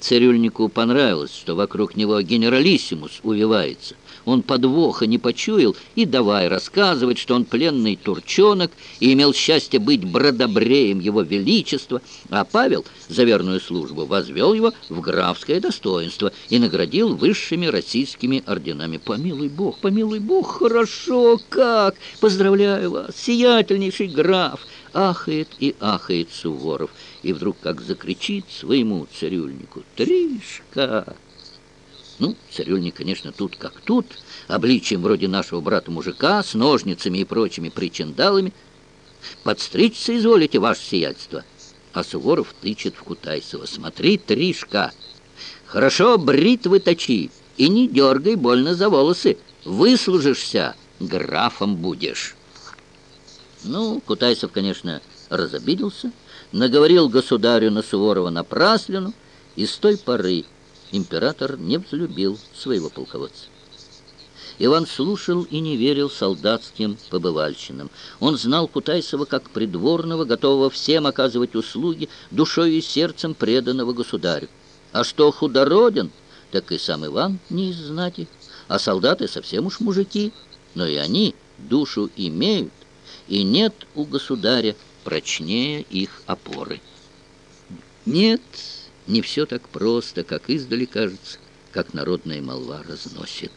Цирюльнику понравилось, что вокруг него генералиссимус увивается. Он подвоха не почуял и давай рассказывать, что он пленный турчонок и имел счастье быть бродобреем его величества, а Павел за верную службу возвел его в графское достоинство и наградил высшими российскими орденами. Помилуй Бог, помилуй Бог, хорошо как! Поздравляю вас, сиятельнейший граф! Ахает и ахает Суворов, и вдруг как закричит своему цирюльнику «Тришка!» Ну, цирюльник, конечно, тут как тут, обличием вроде нашего брата-мужика, с ножницами и прочими причиндалами. Подстричься изволите, ваше сиятельство. А Суворов тычет в Кутайсова. Смотри, Тришка, хорошо бритвы точи и не дергай больно за волосы. Выслужишься, графом будешь. Ну, Кутайсов, конечно, разобиделся, наговорил государю на Суворова напраслину, и с той поры император не взлюбил своего полководца. Иван слушал и не верил солдатским побывальщинам. Он знал Кутайсова как придворного, готового всем оказывать услуги, душой и сердцем преданного государю. А что худороден, так и сам Иван не из знати, а солдаты совсем уж мужики, но и они душу имеют, и нет у государя прочнее их опоры. Нет, не все так просто, как издали кажется, как народная молва разносит.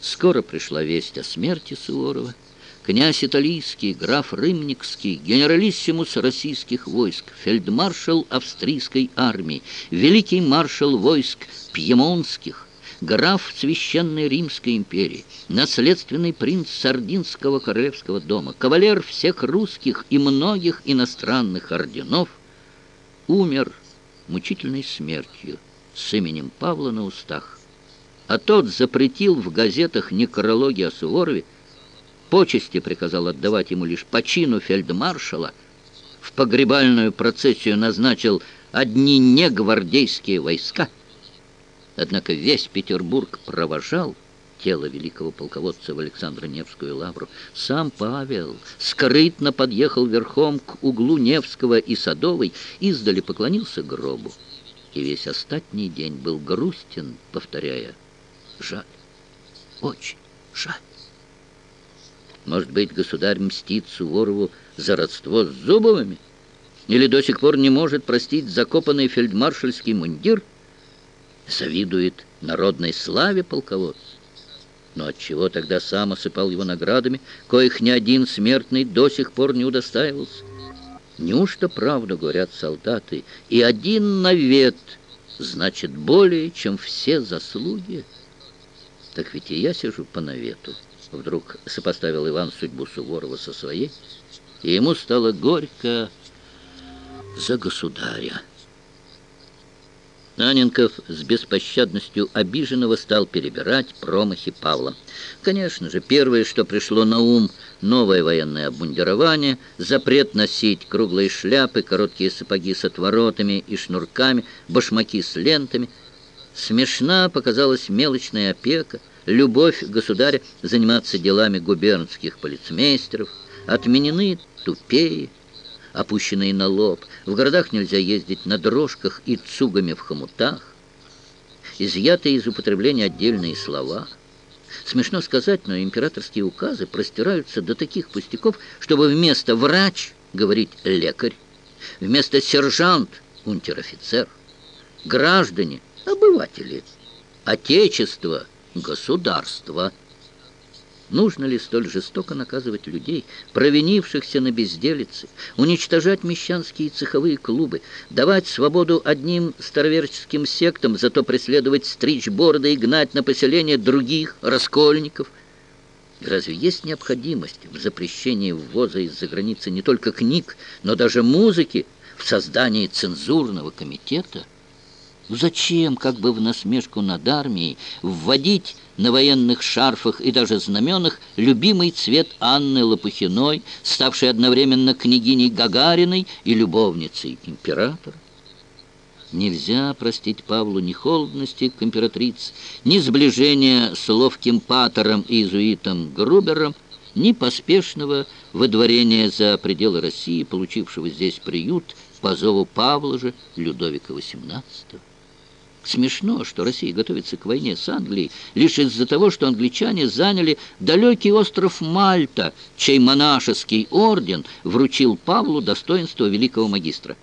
Скоро пришла весть о смерти Суворова. Князь Италийский, граф Рымникский, генералиссимус российских войск, фельдмаршал австрийской армии, великий маршал войск пьемонских, граф Священной Римской империи, наследственный принц Сардинского королевского дома, кавалер всех русских и многих иностранных орденов, умер мучительной смертью с именем Павла на устах. А тот запретил в газетах некрологи о Суворове, почести приказал отдавать ему лишь по чину фельдмаршала, в погребальную процессию назначил одни негвардейские войска. Однако весь Петербург провожал тело великого полководца в Александра Невскую лавру. Сам Павел скрытно подъехал верхом к углу Невского и Садовой, издали поклонился гробу. И весь остатний день был грустен, повторяя «Жаль, очень жаль». Может быть, государь мстит Суворову за родство с Зубовыми? Или до сих пор не может простить закопанный фельдмаршальский мундир? Завидует народной славе полководца? Но отчего тогда сам осыпал его наградами, коих ни один смертный до сих пор не удостаивался? Неужто правду говорят солдаты, и один навет значит более, чем все заслуги? Так ведь и я сижу по навету. Вдруг сопоставил Иван судьбу Суворова со своей, и ему стало горько за государя. Аненков с беспощадностью обиженного стал перебирать промахи Павла. Конечно же, первое, что пришло на ум, новое военное обмундирование, запрет носить круглые шляпы, короткие сапоги с отворотами и шнурками, башмаки с лентами. Смешна показалась мелочная опека, любовь государя заниматься делами губернских полицмейстеров, отменены тупее, опущенные на лоб. В городах нельзя ездить на дрожках и цугами в хомутах. Изъятые из употребления отдельные слова. Смешно сказать, но императорские указы простираются до таких пустяков, чтобы вместо «врач» говорить «лекарь», вместо «сержант» — «унтер-офицер», граждане — обыватели, отечество — государство — Нужно ли столь жестоко наказывать людей, провинившихся на безделице, уничтожать мещанские цеховые клубы, давать свободу одним староверческим сектам, зато преследовать стричь бороды и гнать на поселение других раскольников? Разве есть необходимость в запрещении ввоза из-за границы не только книг, но даже музыки, в создании цензурного комитета? Зачем, как бы в насмешку над армией, вводить на военных шарфах и даже знаменах любимый цвет Анны Лопухиной, ставшей одновременно княгиней Гагариной и любовницей императора? Нельзя простить Павлу ни холодности к императрице, ни сближения с ловким патором и иезуитом Грубером, ни поспешного выдворения за пределы России, получившего здесь приют по зову Павла же Людовика XVIII. Смешно, что Россия готовится к войне с Англией лишь из-за того, что англичане заняли далекий остров Мальта, чей монашеский орден вручил Павлу достоинство великого магистра.